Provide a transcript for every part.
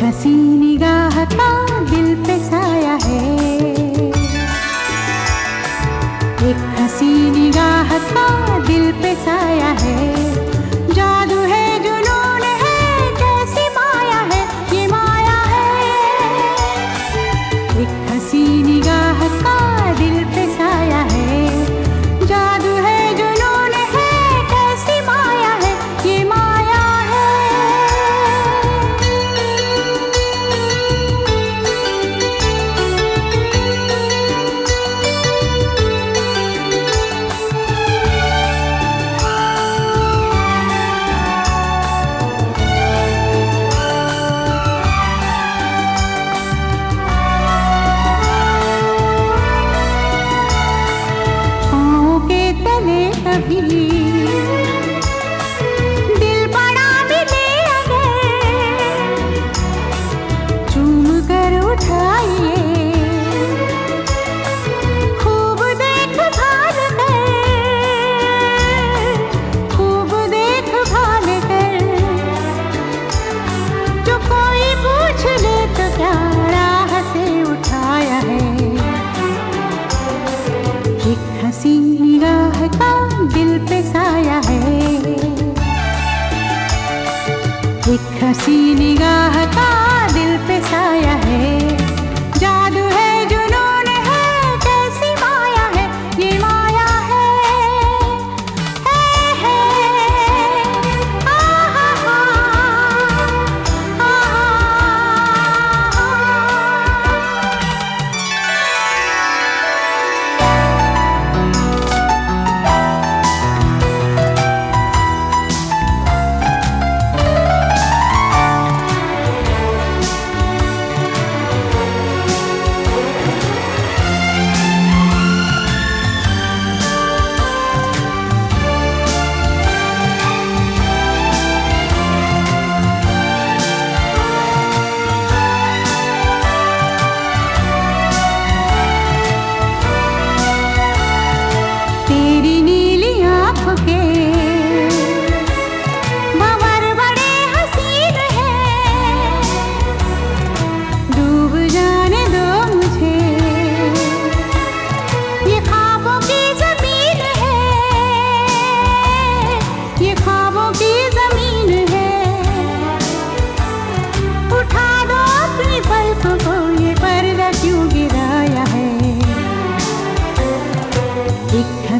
हसी निगाह का दिल पे साया है एक हसी निगाह का दिल पे साया है। हसी हसी निगाह का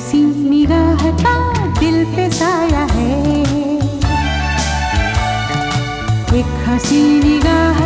हसी निगाह का दिल पे साया है। एक हसी निगाह